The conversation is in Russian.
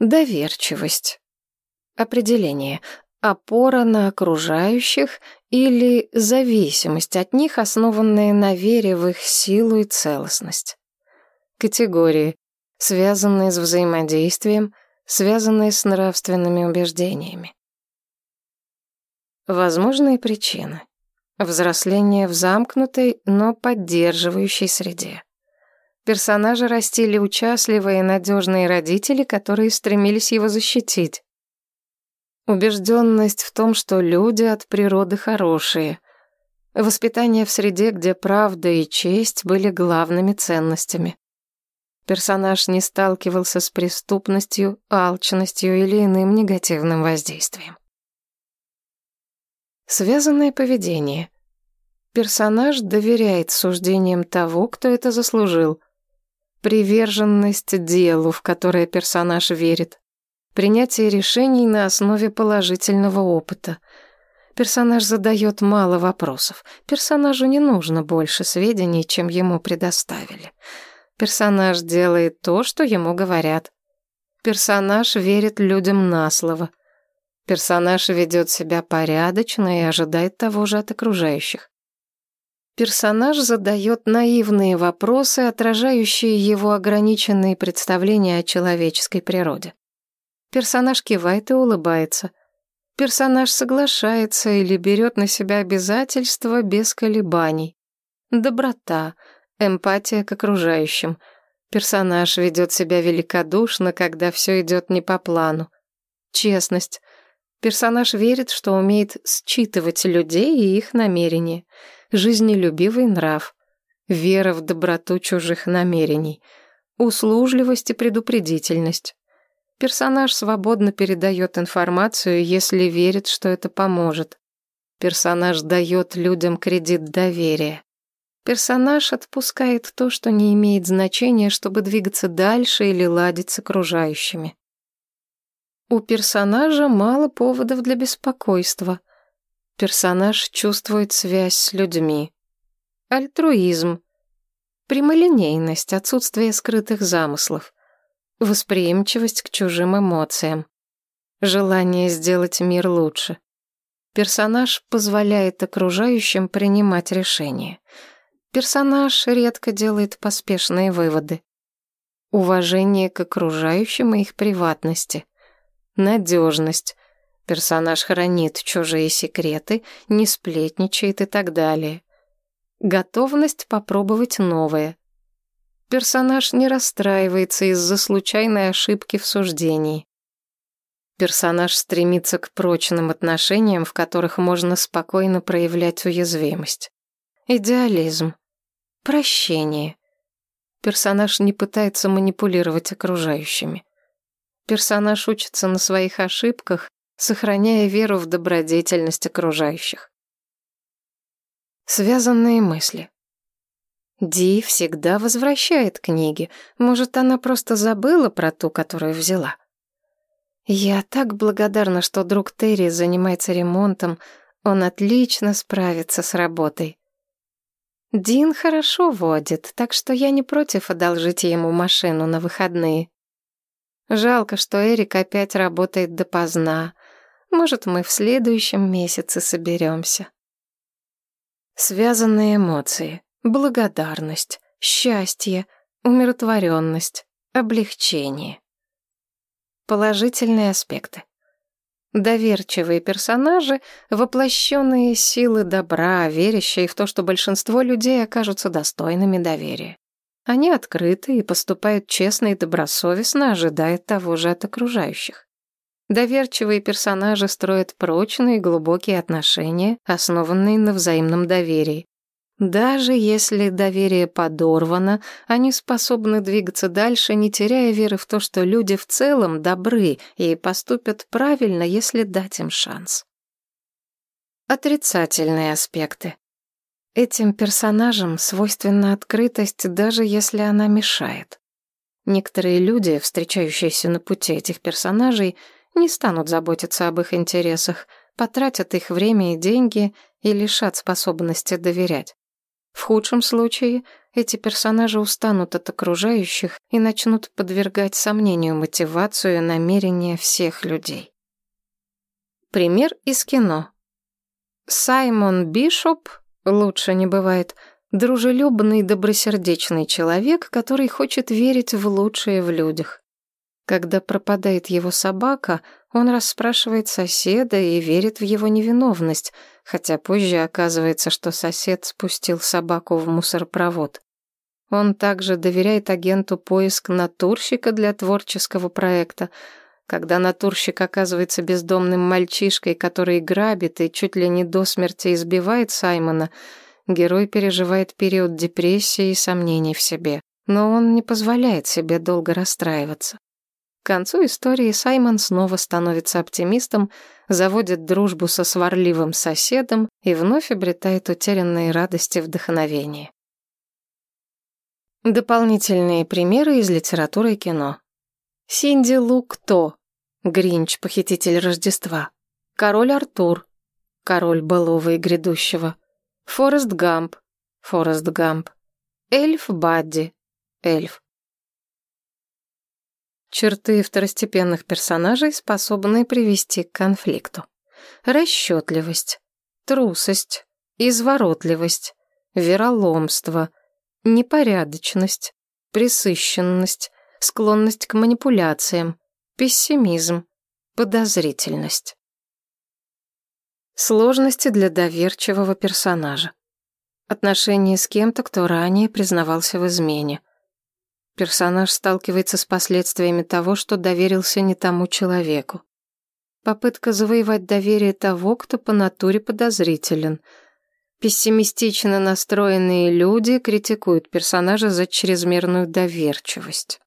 Доверчивость. Определение. Опора на окружающих или зависимость от них, основанная на вере в их силу и целостность. Категории, связанные с взаимодействием, связанные с нравственными убеждениями. Возможные причины. Взросление в замкнутой, но поддерживающей среде. Персонажа растили участливые и надежные родители, которые стремились его защитить. Убежденность в том, что люди от природы хорошие. Воспитание в среде, где правда и честь были главными ценностями. Персонаж не сталкивался с преступностью, алчностью или иным негативным воздействием. Связанное поведение. Персонаж доверяет суждениям того, кто это заслужил. Приверженность делу, в которое персонаж верит. Принятие решений на основе положительного опыта. Персонаж задает мало вопросов. Персонажу не нужно больше сведений, чем ему предоставили. Персонаж делает то, что ему говорят. Персонаж верит людям на слово. Персонаж ведет себя порядочно и ожидает того же от окружающих. Персонаж задает наивные вопросы, отражающие его ограниченные представления о человеческой природе. Персонаж кивает и улыбается. Персонаж соглашается или берет на себя обязательства без колебаний. Доброта, эмпатия к окружающим. Персонаж ведет себя великодушно, когда все идет не по плану. Честность. Персонаж верит, что умеет считывать людей и их намерения. Жизнелюбивый нрав. Вера в доброту чужих намерений. Услужливость и предупредительность. Персонаж свободно передает информацию, если верит, что это поможет. Персонаж дает людям кредит доверия. Персонаж отпускает то, что не имеет значения, чтобы двигаться дальше или ладить с окружающими. У персонажа мало поводов для беспокойства. Персонаж чувствует связь с людьми. Альтруизм. Прямолинейность, отсутствие скрытых замыслов. Восприимчивость к чужим эмоциям. Желание сделать мир лучше. Персонаж позволяет окружающим принимать решения. Персонаж редко делает поспешные выводы. Уважение к окружающим и их приватности. Надежность. Персонаж хранит чужие секреты, не сплетничает и так далее. Готовность попробовать новое. Персонаж не расстраивается из-за случайной ошибки в суждении. Персонаж стремится к прочным отношениям, в которых можно спокойно проявлять уязвимость. Идеализм. Прощение. Персонаж не пытается манипулировать окружающими. Персонаж учится на своих ошибках, сохраняя веру в добродетельность окружающих. Связанные мысли. Ди всегда возвращает книги. Может, она просто забыла про ту, которую взяла. Я так благодарна, что друг Терри занимается ремонтом. Он отлично справится с работой. Дин хорошо водит, так что я не против одолжить ему машину на выходные. Жалко, что Эрик опять работает допоздна. Может, мы в следующем месяце соберемся. Связанные эмоции. Благодарность, счастье, умиротворенность, облегчение. Положительные аспекты. Доверчивые персонажи, воплощенные силы добра, верящие в то, что большинство людей окажутся достойными доверия. Они открыты и поступают честно и добросовестно, ожидая того же от окружающих. Доверчивые персонажи строят прочные глубокие отношения, основанные на взаимном доверии. Даже если доверие подорвано, они способны двигаться дальше, не теряя веры в то, что люди в целом добры и поступят правильно, если дать им шанс. Отрицательные аспекты. Этим персонажам свойственна открытость, даже если она мешает. Некоторые люди, встречающиеся на пути этих персонажей, не станут заботиться об их интересах, потратят их время и деньги и лишат способности доверять. В худшем случае эти персонажи устанут от окружающих и начнут подвергать сомнению мотивацию и намерения всех людей. Пример из кино. Саймон Бишоп, лучше не бывает, дружелюбный, добросердечный человек, который хочет верить в лучшее в людях. Когда пропадает его собака, он расспрашивает соседа и верит в его невиновность, хотя позже оказывается, что сосед спустил собаку в мусоропровод. Он также доверяет агенту поиск натурщика для творческого проекта. Когда натурщик оказывается бездомным мальчишкой, который грабит и чуть ли не до смерти избивает Саймона, герой переживает период депрессии и сомнений в себе. Но он не позволяет себе долго расстраиваться. К концу истории Саймон снова становится оптимистом, заводит дружбу со сварливым соседом и вновь обретает утерянные радости и вдохновение. Дополнительные примеры из литературы и кино. Синди Лу кто? Гринч, похититель Рождества. Король Артур. Король былого и грядущего. Форест Гамп. Форест Гамп. Эльф Бадди. Эльф. Черты второстепенных персонажей, способные привести к конфликту. Расчетливость, трусость, изворотливость, вероломство, непорядочность, пресыщенность, склонность к манипуляциям, пессимизм, подозрительность. Сложности для доверчивого персонажа. Отношения с кем-то, кто ранее признавался в измене. Персонаж сталкивается с последствиями того, что доверился не тому человеку. Попытка завоевать доверие того, кто по натуре подозрителен. Пессимистично настроенные люди критикуют персонажа за чрезмерную доверчивость.